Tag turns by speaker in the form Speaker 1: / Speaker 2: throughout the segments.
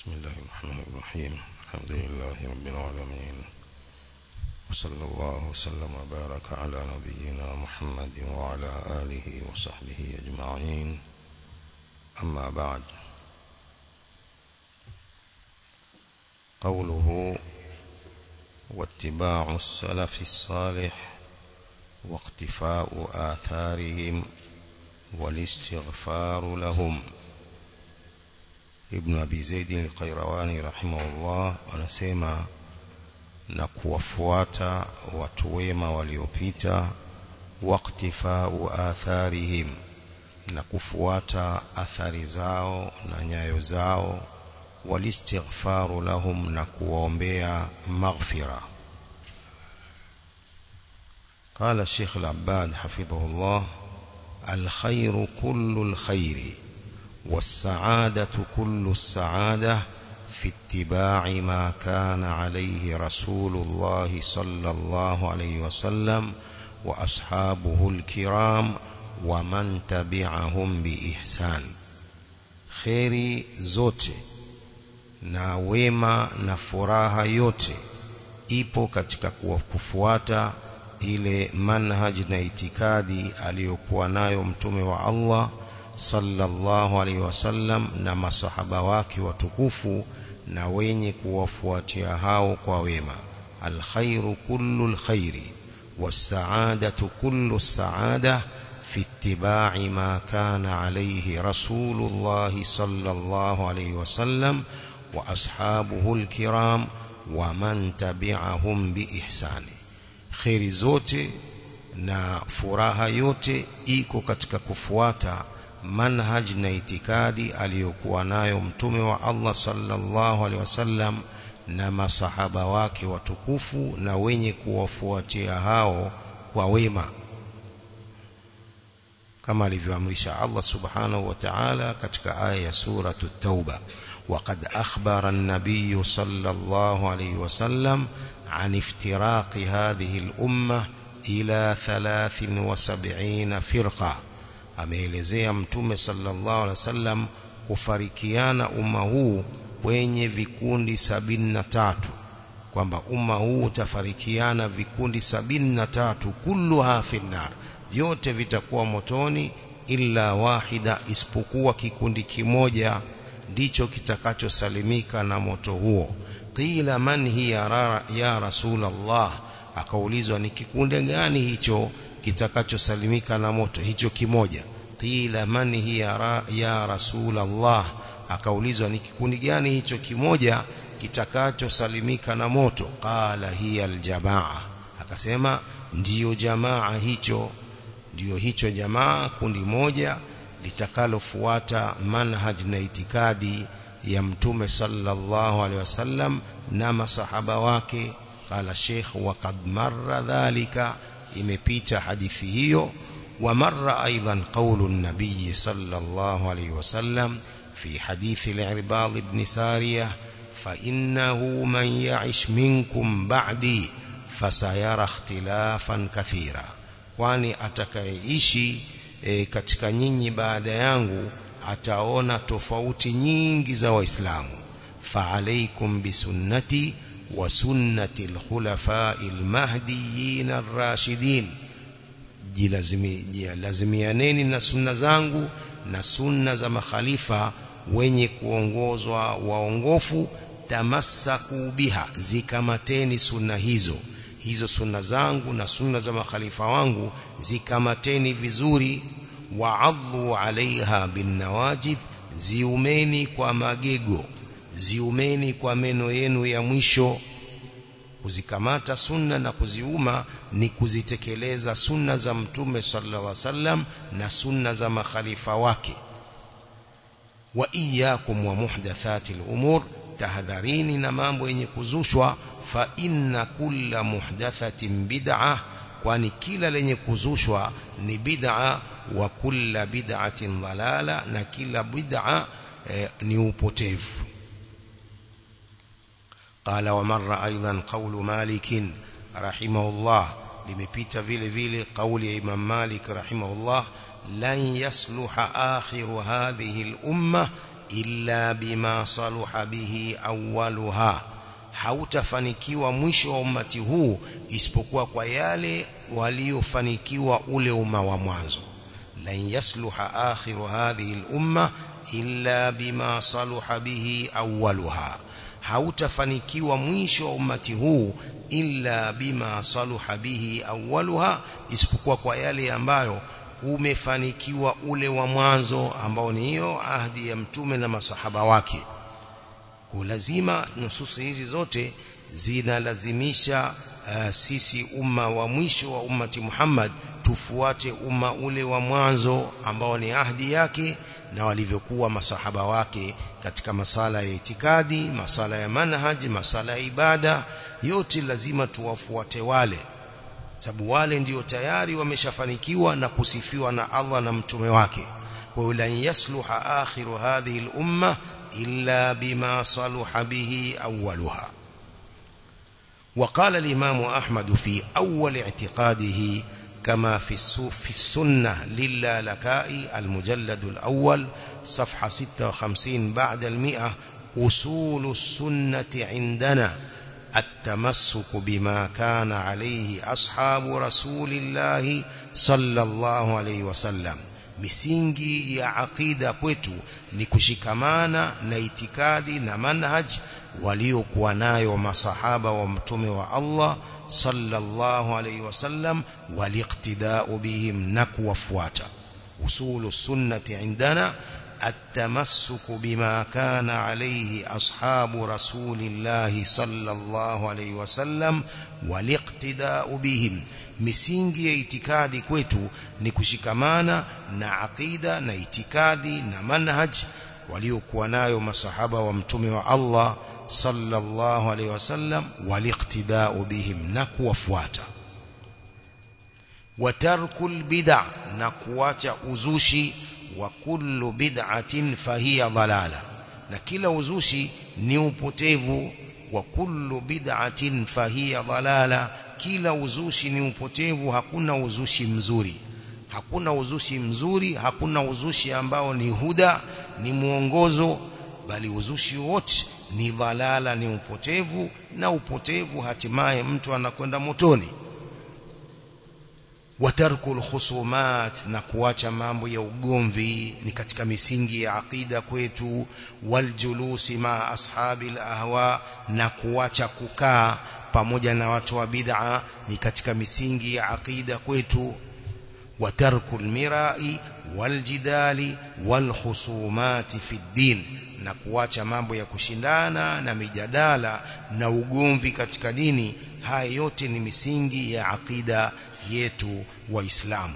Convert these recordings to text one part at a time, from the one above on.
Speaker 1: بسم الله الرحمن الرحيم. الحمد لله رب العالمين. وصلى الله وسلم وبارك على نبينا محمد وعلى آله وصحبه أجمعين. أما بعد. قوله واتباع السلف الصالح واقتفاء آثارهم والاستغفار لهم. ابن أبي زيد القيرواني رحمه الله ونسيما نكوفواتا وتويما وليوبيتا واقتفاء آثارهم نكوفواتا أثار زاو نانيا زاو والاستغفار لهم نكوومبيا مغفرة قال الشيخ العباد حفظه الله الخير كل الخير والسعادة كل السعادة في اتباع ما كان عليه رسول الله صلى الله عليه وسلم وأصحابه الكرام ومن تبعهم بإحسان. خيري wema na furaha yote ipo katika kufuata ile manhaj na itikadi aliyokuwa nayo mtume صلى الله عليه وسلم نما صحابه واكي وتكفو نا wenye kuwafuatia hao الخير كل الخير والسعادة كل السعادة في اتباع ما كان عليه رسول الله صلى الله عليه وسلم وأصحابه الكرام ومن تبعهم بإحسان خير زوتي نا فراها يوتي إيكو كتك كفواتا منهج نيتكادي يمتم امتمي الله صلى الله عليه وسلم نما صحابة واكي وتكوفو نوينيك وفواتي هاو وويما كما لفي أمرشا الله سبحانه وتعالى كتك آية سورة التوبة وقد أخبر النبي صلى الله عليه وسلم عن افتراق هذه الأمة إلى ثلاث وسبعين فرقة ameelezea mtume sallallahu alaihi wasallam kufarikiana umma huu kwenye vikundi sabini na tatu kwamba umma huu utafarikiana vikundi sabini na tatu kulluha finnar vyote vitakuwa motoni illa wahida isipokuwa kikundi kimoja ndicho kitakachosalimika na moto huo. Qila man hiya ya rasulullah akaulizwa ni kikundi gani hicho kitakachosalimika na moto hicho kimoja. Qila man hiya ya rasul Allah akaulizwa ni kikundi gani hicho kimoja kitakachosalimika na moto? Qala hiya aljamaa. Akasema ndiyo jamaa hicho ndiyo hicho jamaa kundi moja litakalofuata manhaj na itikadi ya mtume sallallahu alaihi wasallam na masahaba wake. Qala sheikh wa waqad marra dhalika imepita hadithi hiyo ومر أيضا قول النبي صلى الله عليه وسلم في حديث العرباض بن سارية فإنه من يعش منكم بعدي فسيرى اختلافا كثيرا kwani atakayeishi e, katika nyinyi baada yangu ataona tofauti nyingi za waislamu faalaikum bisunnati sunnati alkhulafai almahdiyin arrashidin. Jilazimianeni na sunna zangu na sunna za makhalifa wenye kuongozwa waongofu tamassaku biha zikamateni sunna hizo. Hizo sunna zangu na sunna za makhalifa wangu zikamateni vizuri. Wa'adhu alaiha binnawajid ziumeni kwa magego ziumeni kwa meno yenu ya mwisho. Kuzikamata sunna na kuziuma ni kuzitekeleza sunna za mtume sallallahu alaihi wasallam na sunna za makhalifa wake. Wa iyyakum wa muhdathati al-umur tahadharini na mambo yenye kuzushwa fa inna kulla muhdathatin bid'ah kwani kila lenye kuzushwa ni bid'a wa kulla bid'atin dhalala na kila bid'a eh, ni upotevu قال ومر أيضا قول مالك رحمه الله. limepita vile vile قول إمام مالك رحمه الله. لن يصلح آخر هذه الأمة إلا بما صلح به أولها. hautofanikiwa mwisho wa umma huu isipokuwa kwa yale waliyofanikiwa kwayo umma wa mwanzo. لن يصلح آخر هذه الأمة إلا بما صلح به أولها. Hautafanikiwa mwisho wa ummati huu illa bima saluha bihi awwaluha isipokuwa kwa yale ambayo umefanikiwa ule wa mwanzo ambao ni hiyo ahdi ya mtume na masahaba wake. Kwa lazima nususi hizi zote zinalazimisha uh, sisi umma wa mwisho wa ummati Muhammad tufuate umma ule wa mwanzo ambao ni ahdi yake na walivyokuwa masahaba wake katika masala ya itikadi masala ya manhaj masala ya ibada yote lazima tuwafuate wale sababu wale ndio tayari wameshafanikiwa na kusifiwa na Allah na mtume wake wa lan yasluha akhiru hadhihi al-umma illa bima saluha bihi awwaluha وقال الإمام أحمد في أول اعتقاده كما في في السنة للالكائي المجلد الأول صفحة 56 بعد المئة أصول السنة عندنا التمسك بما كان عليه أصحاب رسول الله صلى الله عليه وسلم. Misingi ya aqida kwetu ni kushikamana na itikadi na manhaj waliokuwa nayo masahaba wa mtume wa صلى الله عليه وسلم والاقتداء بهم na فواتا usulu السنة عندنا التمسك بما كان عليه أصحاب رسول الله صلى الله عليه وسلم والاقتداء بهم مسينجي اتكادي كويتو نكشكمانا نعقيدة نعتكادي نمنهج وليكوانا يوم صحابة ومتمع الله alaihi wasallam waliqtida'u bihim na kuwafuata watarkul bid'a na kuacha uzushi kullu bid'atin fahiya dhalala na kila uzushi ni upotevu wa kullu bid'atin fahiya dhalala kila uzushi ni upotevu hakuna uzushi mzuri hakuna uzushi mzuri hakuna uzushi ambao ni huda ni mwongozo bali uzushi wote ni dhalala ni upotevu na upotevu hatimaye mtu anakwenda motoni. Watarku lkhusumat na kuacha mambo ya ugomvi ni katika misingi ya aqida kwetu. Waljulusi ma ashabi lahwa na kuacha kukaa pamoja na watu wa bid'a ni katika misingi ya aqida kwetu. Watarku lmirai waljidali walkhusumati fi din na kuacha mambo ya kushindana na mijadala na ugomvi katika dini haya yote ni misingi ya akida yetu waislamu.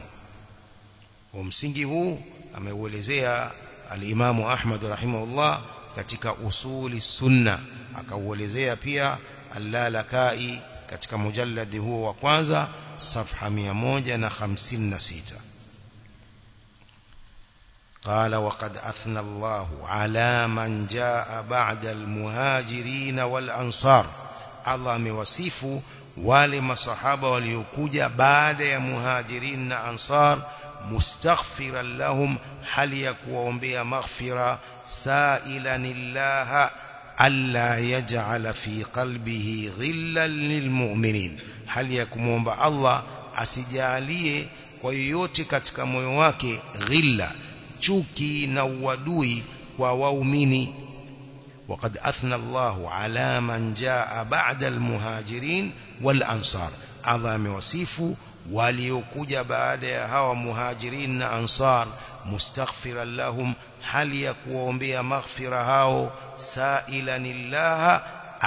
Speaker 1: Wa msingi huu ameuelezea alimamu Ahmad rahimahullah katika usuli sunna akauelezea pia allalakai katika mujalladi huo wa kwanza safha 156 قال وقد أثنى الله على من جاء بعد المهاجرين والأنصار. الله موصف ولم صحابة وليكوجة بعد المهاجرين أنصار مستغفرا لهم هل يكون بها مغفرة؟ سائلا الله ألا يجعل في قلبه غلا للمؤمنين. هل يكون بها الله أسجالية ويوتي كتك ميواكي غلا. Chuki na uadui kwa waumini. وقد أثنى الله على من جاء بعد المهاجرين والأنصار أظام وصيف وليكوج بعد هوا مهاجرين أنصار مستغفرا لهم هل يكون بها مغفرة هاو سائلا الله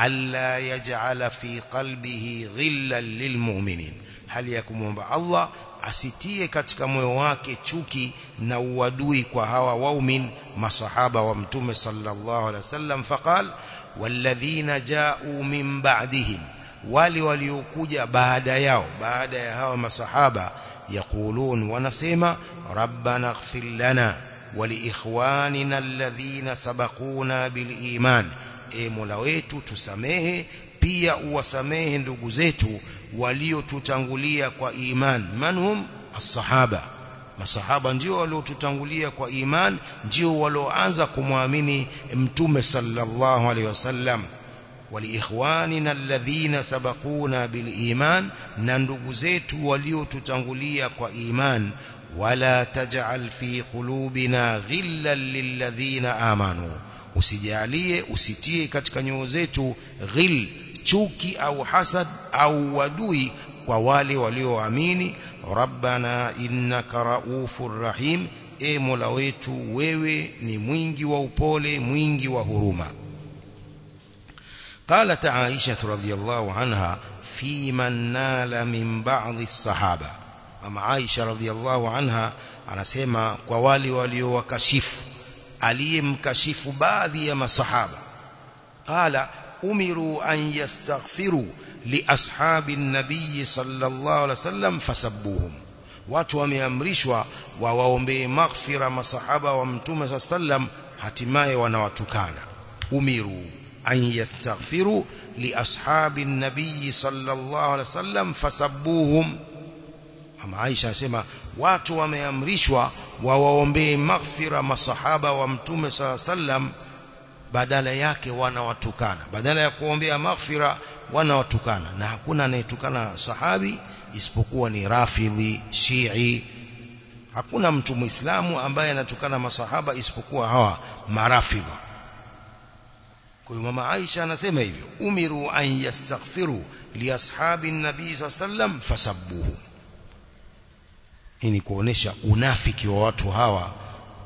Speaker 1: ألا يجعل في قلبه غلا للمؤمنين هل يكون الله asitie katika moyo wake chuki na uadui kwa hawa waumin masahaba wa mtume sallallahu alaihi wasallam faqal walladhina ja'u min ba'dihim wali waliokuja baada yao baada ya hawa masahaba yaqulun wanasema rabbana ighfir lana waliikhwanina alladhina sabaquna biliman e mola wetu tusamehe pia uwasamehe ndugu zetu waliotutangulia kwa iman manhum as-sahaba masahaba ndio waliotutangulia kwa iman ndio walioanza kumwamini mtume sallallahu alaihi wasallam waliikhwanina alladhina sabaquna biliman na ndugu zetu waliotutangulia kwa iman wala taj'al fi qulubina ghillan lilladhina amanu usijalie usitie katika nyoyo zetu ghil chuki au hasad au wadui kwa wale walioamini rabbana innaka raufur rahim e mola wetu wewe ni mwingi wa upole mwingi wa huruma قالت عائشة رضي الله عنها في من نال من بعض الصحابة أما عائشة رضي الله عنها anasema kwa wale waliowakashifu aliyemkashifu baadhi ya masahaba qala umiru an yastaghfiru li ashabi nabii sallallahu alaihi wasallam fasabbuhum watu wameamrishwa wawaombee maghfira masahaba wa mtume sallam hatimaye wanawatukana umiru an yastaghfiru li ashabi nabii sallallahu alaihi wasallam fasabbuhum Mama Aisha asema watu wameamrishwa wawaombee maghfira masahaba wa mtume sala sallam badala yake wanawatukana. Badala ya kuombea maghfira wanawatukana. Na hakuna anayetukana sahabi isipokuwa ni rafidhi shii. Hakuna mtu muislamu ambaye anatukana masahaba isipokuwa hawa marafidha kwa hiyo mama Aisha anasema hivyo umiru an yastaghfiru li ashabi nabii sallam fasabbuhu. Hii ni kuonesha unafiki wa watu hawa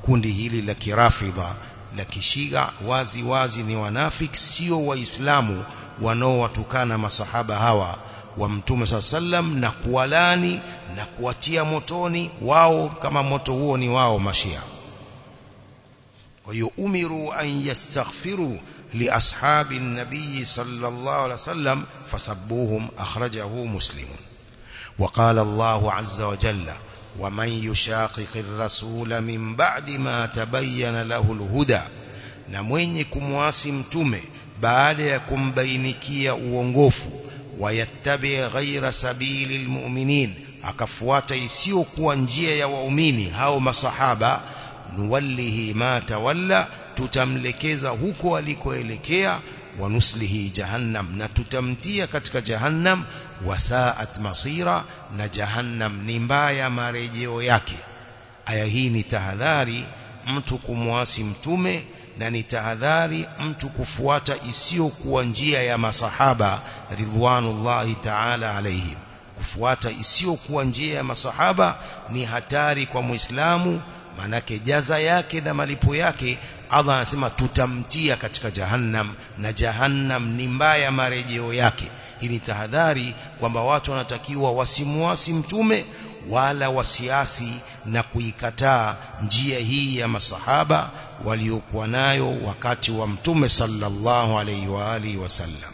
Speaker 1: kundi hili la kirafidha la kishia wazi wazi ni wanafiki sio waislamu wanaowatukana masahaba hawa wa mtume saa sallam na kuwalani na kuwatia motoni wao kama moto huo ni wao mashia kwa hiyo umiru an yastaghfiru liashabi nabii sallallahu alaihi wasallam fasabbuhum akhrajahu muslimun وقال الله عز وجل ومن يشاقق الرسول من بعد ما تبين له الهدى نمويني كمواسي متومي بعدها كمبينكية وانغوفو ويتبع غير سبيل المؤمنين أكفواتي سيوك وانجية وأميني هاو مصحابة نوله ما تولى تتملكيزا هكو لكو إليكيا ونسله جهنم نتتمتية كتك جهنم wasaat masira na jahannam ni mbaya marejeo yake. Aya hii ni tahadhari mtu kumwasi mtume na ni tahadhari mtu kufuata isiyokuwa njia ya masahaba ridwanullahi ta'ala alaihim kufuata isiyokuwa njia ya masahaba ni hatari kwa muislamu manake jaza yake na malipo yake Allah anasema tutamtia katika jahannam na jahannam ni mbaya marejeo yake ni tahadhari kwamba watu wanatakiwa wasimuasi mtume wala wasiasi na kuikataa njia hii ya masahaba waliokuwa nayo wakati wa mtume sallallahu alaihi wa alihi wasallam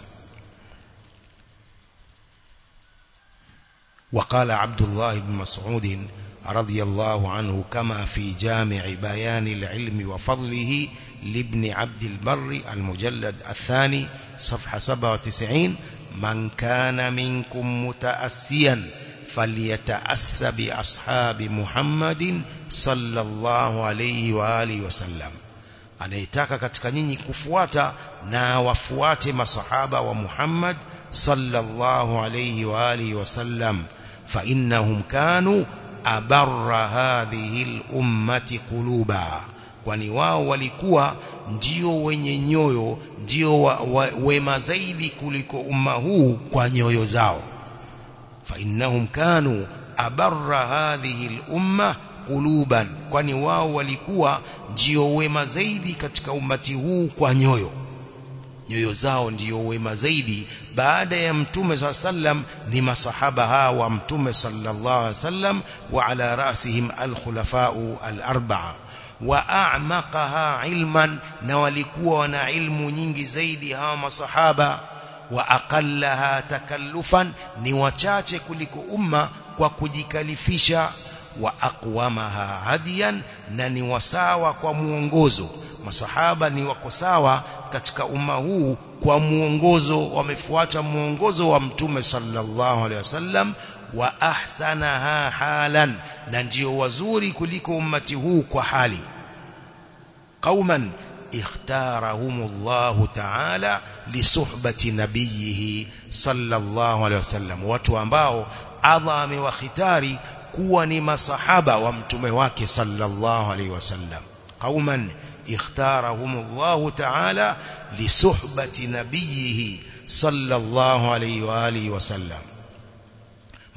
Speaker 1: وقال عبد الله بن مسعود رضي الله عنه كما في جامع بيان العلم وفضله لابن عبد البر المجلد الثاني صفحة 97 من كان منكم متأسيا فليتأس بأصحاب محمد صلى الله عليه وآله وسلم anayetaka katika nyinyi kufuata na wafuate masahaba wa Muhammad sallallahu alayhi wa alihi wasallam fa innahum kanu abarra hadhihi al-ummati quluba kwani wao walikuwa ndio wenye nyoyo ndio wa, wa, wema zaidi kuliko umma huu kwa nyoyo zao fa innahum kanu abarra hadhihi al-umma quluban kwani wao walikuwa ndio wema zaidi katika ummati huu kwa nyoyo nyoyo zao ndio wema zaidi baada ya mtume saa sallam ni masahaba hawa mtume sallallahu alaihi wasallam wa ala rasihim alkhulafau alarba'a wa aqallaha takallufan ni wachache kuliko umma kwa kujikalifisha wa aqwamaha hadiyan na ni wasawa kwa muongozo masahaba ni wako sawa katika umma huu kwa muongozo wamefuata muongozo wa mtume sallallahu alaihi wasallam wa ahsanaha halan na ndio wazuri kuliko ummati huu kwa hali qauman ikhtarahumullahu ta'ala lisuhbati nabiyihi sallallahu alaihi wasallam watu ambao Allah amewakhitari kuwa ni masahaba wa mtume wake sallallahu alaihi wasallam qauman ikhtarahumullahu ta'ala lisuhbati nabiyihi sallallahu alaihi wa alihi wasallam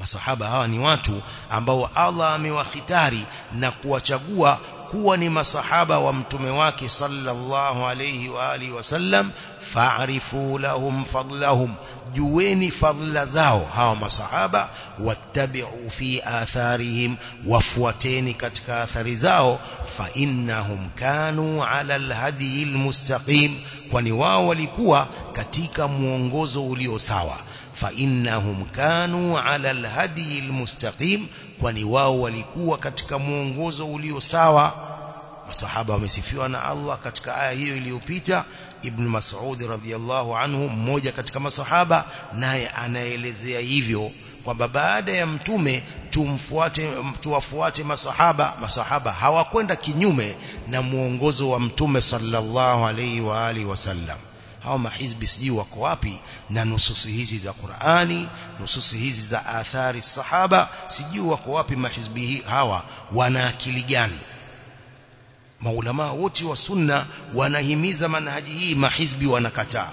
Speaker 1: masahaba hawa ni watu ambao Allah amewakhitari na kuwachagua kuwa ni masahaba wa mtume wake sallallahu alayhi wa alihi wasallam fa'rifu lahum fadlahum jueni fadla zao hawa masahaba wattabi'u fi atharihim wafuateni katika athari zao fa innahum kanu ala alhadi almustaqim kwani wao walikuwa katika muongozo ulio sawa innahum kanu ala alhadi almustaqim kwani wao walikuwa katika mwongozo ulio sawa. Masahaba wamesifiwa na Allah katika aya hiyo iliyopita. Ibn Mas'ud radhiyallahu anhu mmoja katika masahaba naye anaelezea hivyo kwamba baada ya mtume tumfuate tuwafuate masahaba. Masahaba hawakwenda kinyume na muongozo wa mtume sallallahu alaihi wa alihi wasallam hao mahizbi sijui wako wapi na nususi hizi za Qur'ani nususi hizi za athari sahaba sijui wako wapi mahizbi hawa wana akili gani? Maulama wote wa sunna wanahimiza manhaji hii mahizbi wanakataa.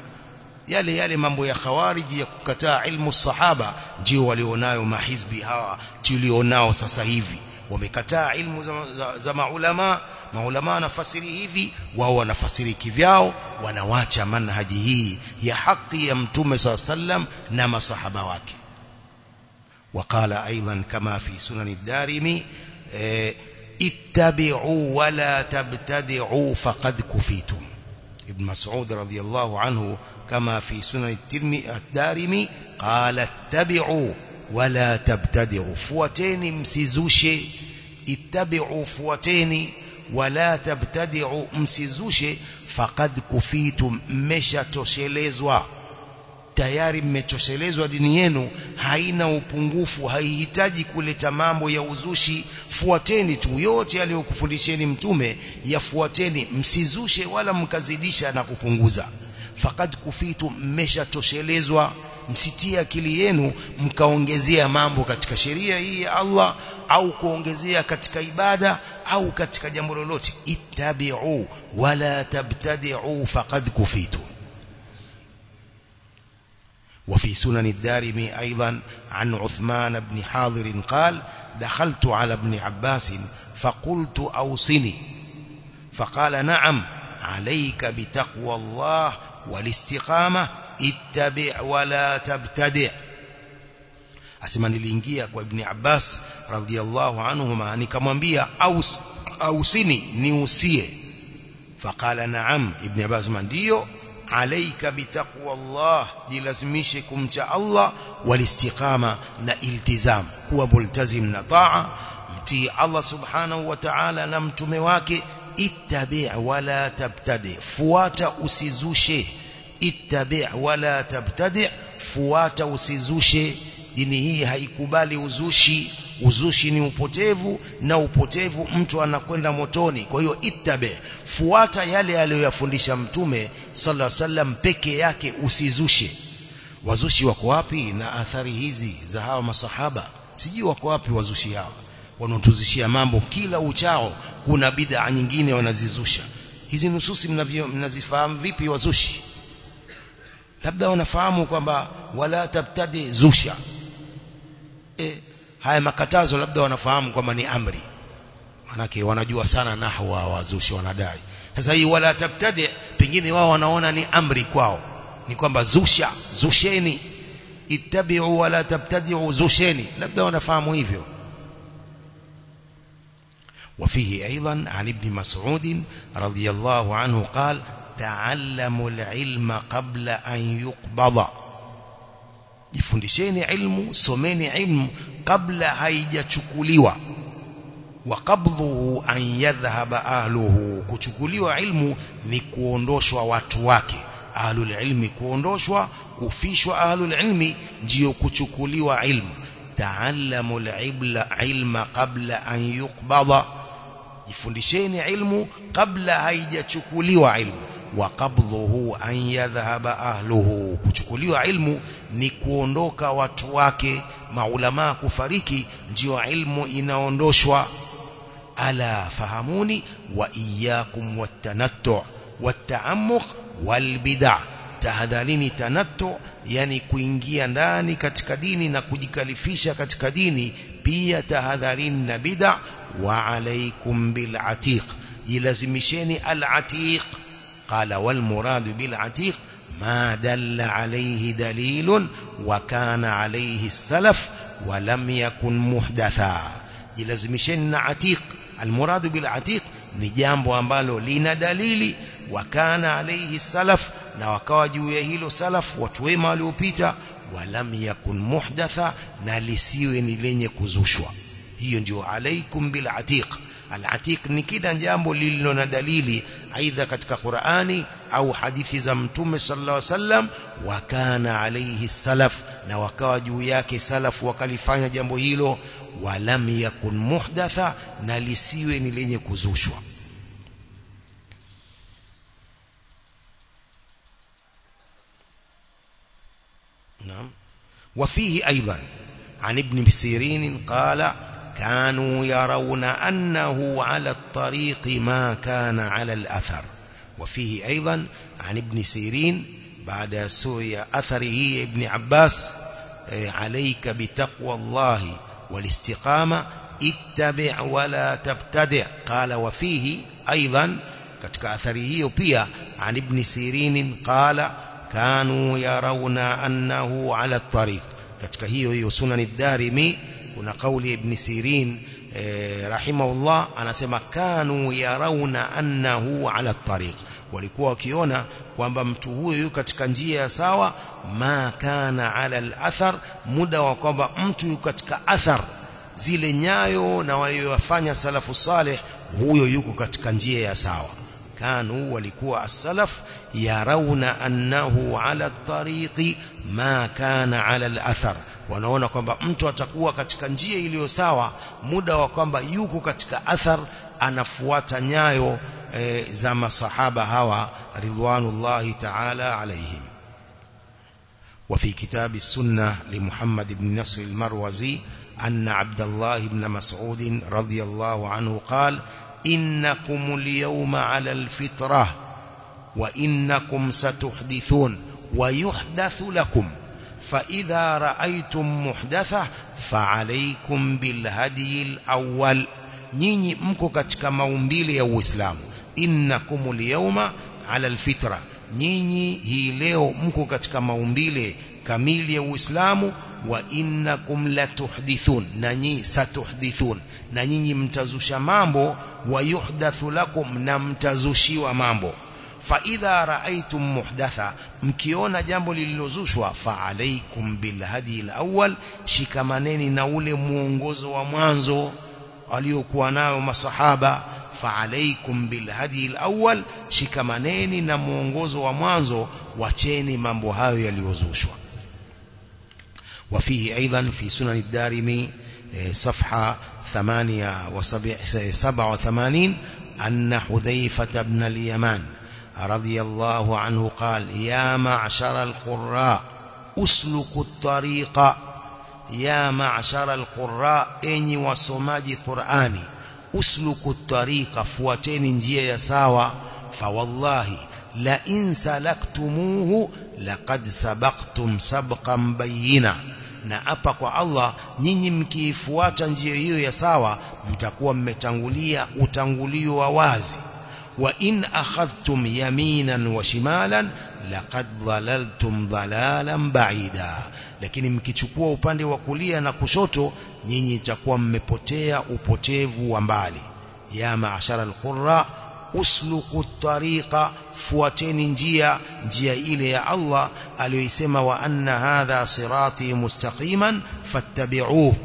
Speaker 1: Yale yale mambo ya khawariji ya kukataa ilmu sahaba ndio walionayo mahizbi hawa tulionao sasa hivi. Wamekataa ilmu za, za, za maulama maulama wanafasiri hivi wao wanafasiri kivyao wanawacha manhaji hii ya haki ya mtume صلى sallam na masahaba wake. وقال أيضا كما في سنن الدارمي اتبعوا ولا تبتدعوا فقد كفيتم ابن مسعود رضي الله عنه كما في سنن الدارمي قال اتبعوا ولا تبتدعوا فواتين مسيزوشي اتبعوا فواتين wala tabtadi'u msizushe faqad kufitum mmeshatoshelezwa. Tayari mmetoshelezwa dini yenu haina upungufu haihitaji kuleta mambo ya uzushi. Fuateni tu yote aliyokufundisheni mtume yafuateni msizushe wala mkazidisha na kupunguza. Faqad kufitum mmeshatoshelezwa msitie akili yenu mkaongezea mambo katika sheria hii ya Allah au kuongezea katika ibada au katika jambo lolote ittabi'u wala tabtadi'u faqad kufitu وفي سنن الدارمي أيضا عن عثمان بن حاضر قال دخلت على ابن عباس فقلت أوصني فقال نعم عليك بتقوى الله والاستقامة اتبع ولا تبتدع asema niliingia kwa ibn Abbas radhiallahu anhuma nikamwambia aus ausini niusie faqala na'am ibn Abbas ndio alayka bitaqwa Allah jilazimishe kumcha Allah walistiqama na iltizam kuwa multazim na taa mtii Allah subhanahu wa ta'ala na mtume wake ittabi' wala tabtadi fuata usizushe ittabi' wala tabtadi fuata usizushe. Dini hii haikubali uzushi. Uzushi ni upotevu na upotevu mtu anakwenda motoni. Kwa hiyo ittabe fuata yale aliyoyafundisha mtume sallallahu wasallam peke yake usizushe. Wazushi wako wapi? Na athari hizi za hawa masahaba. Sijui wako wapi wazushi hawa. Wanaotuzishia mambo kila uchao kuna bid'a nyingine wanazizusha. Hizi nususi mnazifahamu vipi wazushi labda wanafahamu kwamba wala tabtadi zusha e, haya makatazo labda wanafahamu kwamba ni amri manake wanajua sana nahwa wazushi wanadai sasa hii wala tabtadi pengine wao wanaona ni amri kwao ni kwamba zusha zusheni ittabi'u wala tabtadi'u zusheni labda wanafahamu hivyo وفيه أيضا عن ابن مسعود رضي الله عنه قال تعلموا العلم قبل أن يقبض ilmu someni ilmu kabla haijachukuliwa wa qabdhuhu an yadhhaba ahluhu kuchukuliwa ilmu ni kuondoshwa watu wake ahlul ilmi kuondoshwa kufishwa ahlul ilmi ndiyo kuchukuliwa ilmu ta'allamu al-ilma qabla an yuqbada jifundisheni ilmu kabla haijachukuliwa ilmu وقبضه أن يذهب أهله. كتكوليو علم نكوندوك ما علماء كفريك جيو علم إناوندوشوا ألا فهموني وإياكم والتنتع والتعمق والبدع تهدليني تنتع يعني كوينجيا ناني كتكديني نكوديكالفيشا كتكديني بي تهدلين بدع وعليكم بالعتيق يلزمشيني العتيق قال والمراد بالعتيق ما دل عليه دليل وكان عليه السلف ولم يكن محدثا. يلزمشن عتيق. المراد بالعتيق نجامبو أمبالو لنا دليل وكان عليه السلف. نوكاو جويهيل السلف وتويما لوبيتا ولم يكن محدثا نالسيوين لين يكوزوشوا هي عليكم بالعتيق al atiq ni kila jambo lililo na dalili aidha katika Qur'ani au hadithi za mtume sallallahu alaihi wasallam wakana alayhi salaf na wakawa juu yake salaf wakalifanya jambo hilo walam yakun muhdatha na lisiwe ni lenye kuzushwa نعم وفيه أيضا عن ابن سيرين قال كانوا يرون أنه على الطريق ما كان على الأثر. وفيه أيضا عن ابن سيرين بعد سوء أثره ابن عباس عليك بتقوى الله والاستقامة اتبع ولا تبتدع. قال وفيه أيضا katika athari hiyo ibn sirin qala kanu yarawna annahu ala at-tariq katika hiyo hiyo sunan ad-darimi kuna kauli ibn sirin eh, rahimahullah anasema kanu yarawna annahu ala at-tariq walikuwa wakiona kwamba mtu huyo yuko katika njia ya sawa ma kana ala al-athar muda wa kwamba mtu yuko katika athar zile nyayo na waliyofanya salafu saleh huyo yuko katika njia ya sawa kanu walikuwa as-salaf yarawna annahu ala tariqi ma kana ala al-athar wanaona kwamba mtu atakuwa katika njia iliyo sawa muda wa kwamba yuko katika athar anafuata nyayo e, za masahaba hawa ridwanullahi ta'ala alayhim وفي كتاب السنة لمحمد بن نصر المروزي أن عبد الله بن مسعود رضي الله عنه قال إنكم اليوم على الفطرة وإنكم ستحدثون ويحدث لكم فإذا رأيتم محدثة فعليكم بالهدي الأول. nyinyi mko katika umbile ya Uislamu إنكم اليوم على الفطرة nyinyi hii leo mko katika umbile kamili ya Uislamu وإنكم لتحدثون. nyinyi ستحدثون. nyinyi mtazusha mambo. ويحدث لكم na mtazushiwa mambo. فإذا رأيتم محدثا mkiona jambo lililozushwa فعليكم بالهدي الأول. شكمانين نولي مونغوز ومانزو وليكونا وما صحابا فعليكم بالهدي الأول. شكمانين نمونغوز ومانزو وچيني مانبوهاو اليوزوشوا وفيه أيضا في سنن الدارمي آه، صفحة ثمانية وسبع آه، سبع وثمانين أن حذيفة بن اليمان رضي الله عنه قال يا معشر القراء أسلكوا الطريق. يا معشر القراء أني وسماج قرآني أسلكوا الطريق فواتين جيه ساوى فوالله لئن سلكتموه لقد سبقتم سبقا بينا Allah nyinyi mkiifuata njia hiyo ya sawa mtakuwa mmetangulia utangulio wa wazi. Akhadhtum yaminan wa shimalan laqad dhalaltum dhalalan ba'ida lakini mkichukua upande wa kulia na kushoto nyinyi itakuwa mmepotea upotevu wa mbali ya maashara alqurra usluku tariqa fuateni njia njia ile ya Allah aliyoisema wa anna hadha sirati mustaqiman fattabi'uhu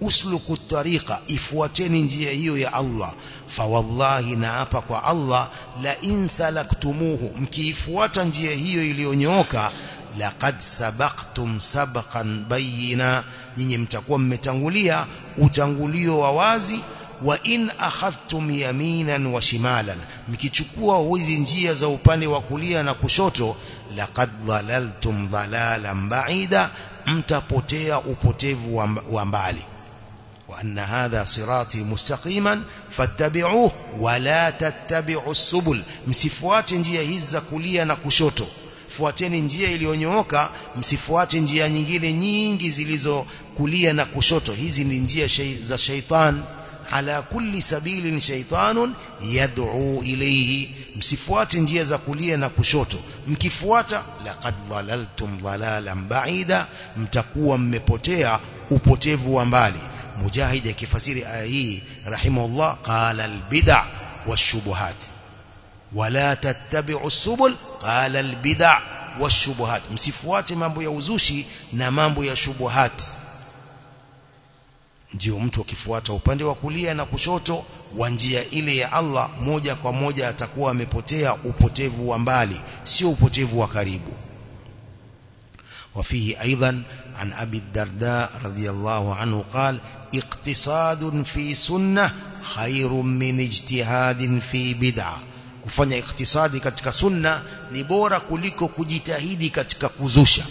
Speaker 1: usluku tariqa ifuateni njia hiyo ya Allah fawallahi naapa kwa Allah la in salaktumuhu mkiifuata njia hiyo iliyonyooka laqad sabaqtum sabqan bayina nyinyi mtakuwa mmetangulia utangulio wa wazi wa in akhadhtum yaminan wa shimalan mkichukua hizi njia za upande wa kulia na kushoto laqad dhalaltum dhalalan ba'ida mtapotea upotevu wa mbali la tattabi'u subul msifuate njia hizi za kulia na kushoto fuateni njia iliyonyooka msifuate njia nyingine nyingi zilizo kulia na kushoto hizi ni njia za shaitan ala kulli sabilin shaitanun yad'u ilayhi msifuate njia za kulia na kushoto mkifuata laqad dhalaltum dhalalan ba'ida mtakuwa mmepotea upotevu wa mbali mujahid akifasiri aya hii rahimahullah qala albid'a washubuhat wala tattabi'u subul qala albid'a washubuhat msifuate mambo ya uzushi na mambo ya shubuhat ndio mtu akifuata upande wa kulia na kushoto wa njia ile ya Allah moja kwa moja atakuwa amepotea upotevu wa mbali sio upotevu wa karibu وفيه أيضا عن أبي الدرداء رضي الله عنه قال اقتصاد في سنة خير من اجتهاد في بدعة kufanya iktisadi katika sunna ni bora kuliko kujitahidi katika kuzusha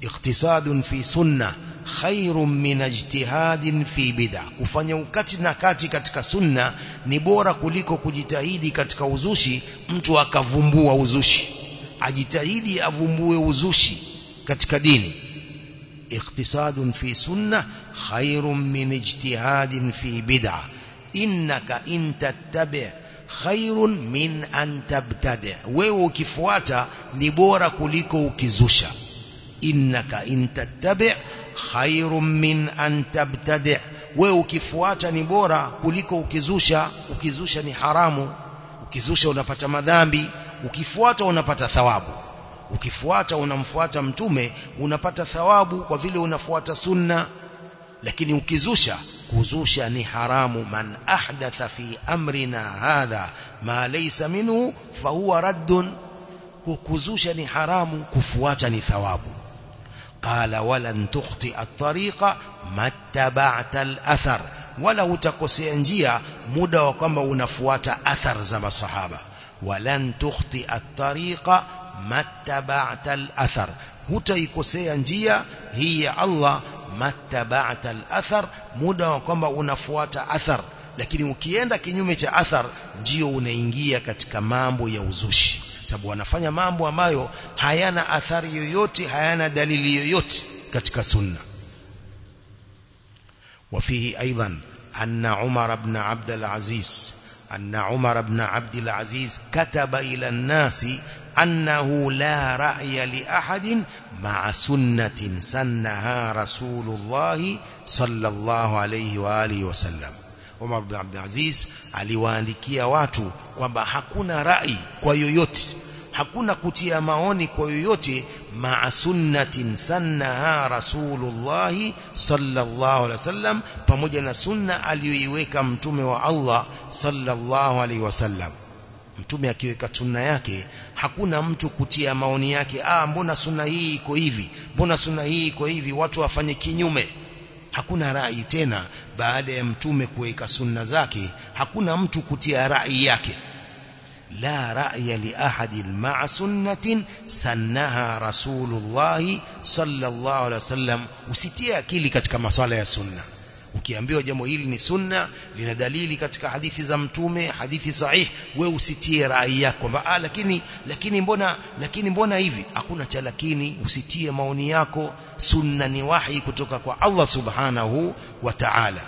Speaker 1: iktisadun fi sunna khairun min ijtihadin fi bid'a kufanya ukati na kati katika sunna ni bora kuliko kujitahidi katika uzushi mtu akavumbua uzushi ajitahidi avumbue uzushi katika dini iktisadun fi sunna khairun min ijtihadin fi bid'a innaka in tattabi' khairun min an tabtadi' wewe ukifuata ni bora kuliko ukizusha. innaka in tattabi' khairun min an tabtadi' wewe ukifuata ni bora kuliko ukizusha. Ukizusha ni haramu. Ukizusha unapata madhambi. Ukifuata unapata thawabu. Ukifuata unamfuata mtume unapata thawabu kwa vile unafuata sunna lakini ukizusha kuzusha ni haramu man ahdatha fi amrina hadha ma laysa minhu fahuwa raddun kuzusha ni haramu kufuata ni thawabu qala walan tukhti at-tariqa mattaba'ta al-athar wala utakosea njia muda wa kwamba unafuata athar za masahaba walan tukhti at-tariqa mattaba'ta al-athar hutaikosea njia hii ya Allah mattaba'ta al-athar muda wa kwamba unafuata athar lakini ukienda kinyume cha athar ndio unaingia katika mambo ya uzushi sababu wanafanya mambo ambayo hayana athari yoyote hayana dalili yoyote katika sunna وفيه أيضا أن عمر بن عبد العزيز أن عمر بن عبد العزيز كتب إلى الناس أنه لا رأي لأحد مع سنة سنها رسول الله صلى الله عليه وآله وسلم Umar bin Abdul Aziz aliwaandikia watu kwamba hakuna rai kwa yoyote hakuna kutia maoni kwa yoyote maa sunnatin sannaha rasulullah sallallahu alaihi wasallam pamoja na sunna aliyoiweka mtume wa Allah sallallahu alaihi wasallam mtume akiweka sunna yake hakuna mtu kutia maoni yake ah mbona sunna hii iko hivi? Mbona sunna hii iko hivi? Watu wafanye kinyume. Hakuna rai tena. Baada ya mtume kuweka sunna zake hakuna mtu kutia rai yake. La ra'ya li ahadi ma'a sunnatin sannaha rasulullah sallallahu alaihi wasallam usitie akili katika maswala ya sunna. Ukiambiwa jambo hili ni sunna lina dalili katika hadithi za mtume hadithi sahih we usitie rai yako kwamba ah lakini lakini mbona lakini mbona hivi hakuna cha lakini usitie maoni yako sunna ni wahi kutoka kwa Allah subhanahu wa ta'ala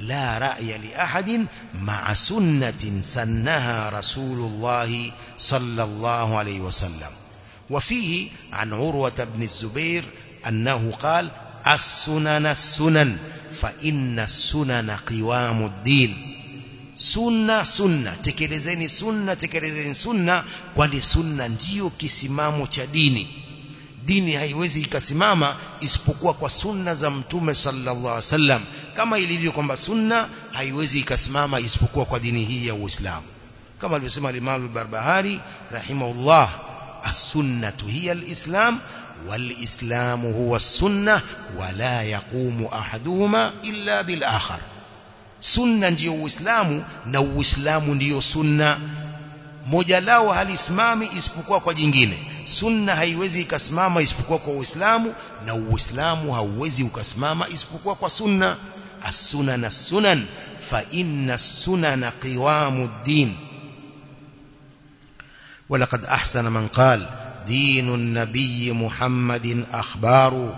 Speaker 1: لا رأي لأحد مع سنة سنها رسول الله صلى الله عليه وسلم وفيه عن عروة بن الزبير أنه قال السنن السنن فإن السنن قوام الدين. سنة سنة. تكرزين سنة تكرزين سنة ولي سنة جيو كسمام تديني ديني هاي وزي كسمام اسبقوا كوا سنة زمتوم صلى الله عليه وسلم كما يليذيو كمبا سنة هاي وزي كسمام اسبقوا كوا ديني هي وإسلام كما يسمى لمال البربهاري رحمه الله السنة هي الإسلام والإسلام هو السنة ولا يقوم أحدهما إلا بالآخر. سنة جيو إسلام نو إسلام جيو سنة. مجلاو هل إسمامي إسبقوا قد جنجين سنة هايوزي كاسماما إسبقوا قد إسلام نو إسلام هايوزي كاسماما إسبقوا قد سنة. السنن السنن فإن السنن قوام الدين. ولقد أحسن من قال دين النبي محمد أخبار.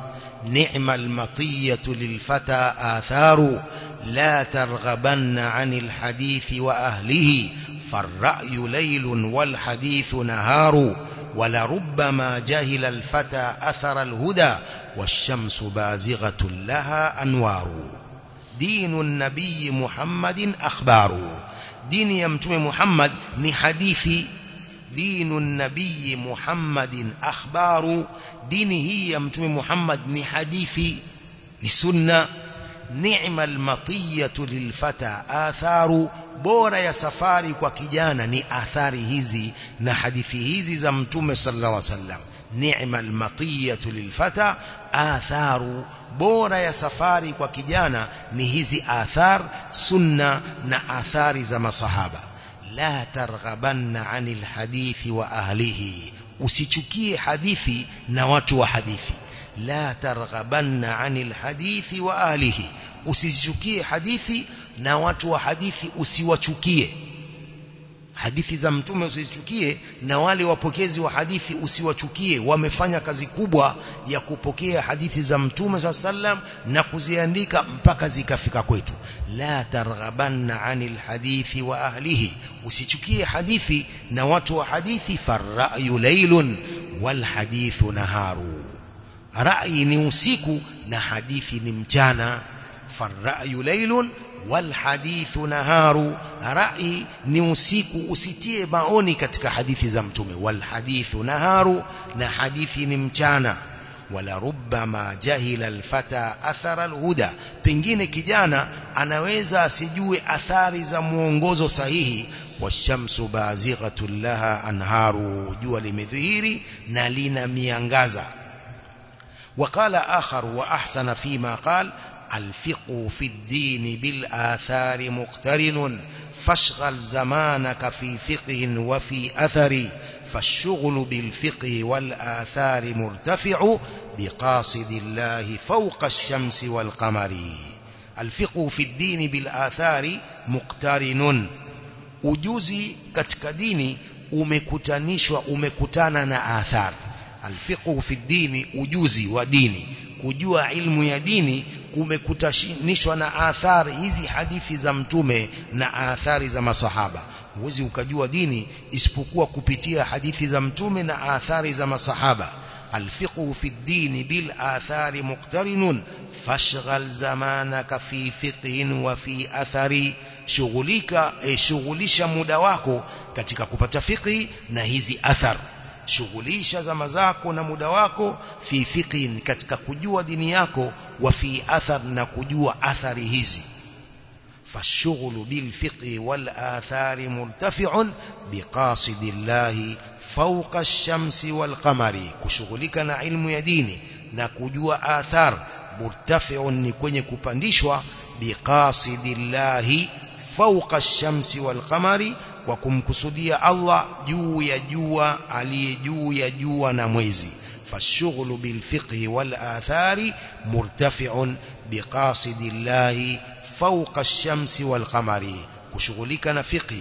Speaker 1: نعم المطية للفتى آثار. لا ترغبن عن الحديث وأهله فالرأي ليل والحديث نهار. ولربما جهل الفتى أثر الهدى والشمس بازغة لها أنوار. دين النبي محمد أخبار. دين يمتم محمد نحديث دين النبي محمد أخبار. دينه يمتم محمد نحديثي نسنة نعم المطية للفتى آثار. بورا يا سفاري وكجانا نآثار هزي نحديث هزي زمتم صلى الله عليه وسلم. نعم المطية للفتى آثار. بورا يا سفاري وكجانا نهزي آثار سنة نآثار زم صحابة. لا ترغبن عن الحديث وأهله. وسيشكي حديثي نواتو حديثي لا ترغبن عن الحديث وأهله. وسيشكي حديثي نواتو حديثي وسيوشكيه hadithi za mtume usizichukie na wale wapokezi wa hadithi usiwachukie. Wamefanya kazi kubwa ya kupokea hadithi za mtume saa sallam na kuziandika mpaka zikafika kwetu. La targhabanna anil hadithi wa ahlihi. Usichukie hadithi na watu wa hadithi farra'yu laylun wal hadithu naharu. Rai ni usiku na hadithi ni mchana. Farra'yu laylun والحديث نهار. رأي نوسيك أسيتي معوني كتك حديث زمتم والحديث نهار نحديث نمتانا ولربما جهل الفتى أثر الهدى. تنجين كجانا أنويزا سجوي أثار زمونغوزو صحيح والشمس بازغة لها أنهار. جوال مذهير نالين ميانغازا وقال آخر وأحسن فيما قال. الفقه في الدين بالآثار مقترن فاشغل زمانك في فقه وفي أثر فالشغل بالفقه والآثار مرتفع بقاصد الله فوق الشمس والقمر. الفقه في الدين بالآثار مقترن. ujuzi katika dini umekutanishwa umekutana na athar alfiqhu fi dini ujuzi wa dini kujua ilmu ya dini kumekutanishwa na athari hizi hadithi za mtume na athari za masahaba huwezi ukajua dini isipokuwa kupitia hadithi za mtume na athari za masahaba الفقه في الدين بالآثار مقترن فاشغل زمانك في فقه وفي أثر eh, shughulisha muda wako katika kupata fiqhi na hizi athar shughulisha zama zako na muda wako fi fiqhin katika kujua dini yako wa fi athar na kujua athari hizi. فالشغل بالفقه والآثار مرتفع بقاصد الله فوق الشمس والقمر كشغلك علم يديني نكجوا آثار مرتفع نكوني كبندشوا بقاصد الله فوق الشمس والقمر وكمكسديا الله juu ya jua aliye juu ya jua na mwezi فالشغل بالفقه والآثار مرتفع بقاصد الله فوق الشمس والقمر fiqh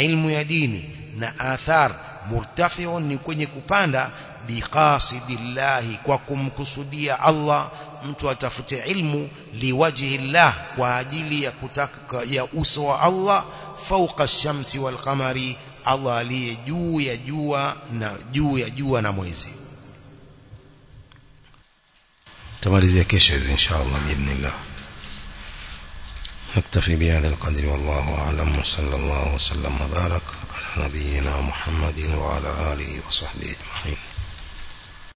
Speaker 1: ilmu ya dini na athar murtafi'un ni kwenye kupanda biqasidillahi kwa kumkusudia Allah mtu atafute ilmu liwajhi Allah kwa ajili ya kutaka ya uso wa Allah فوق الشمس والقمر الله لي جو يا جو نا جو يا جو نا موزي تمارزي كيش إن شاء الله بإذن الله. نكتفي بهذا القدر والله أعلم صلى الله وسلم وبارك على نبينا محمد وعلى آله وصحبه أجمعين.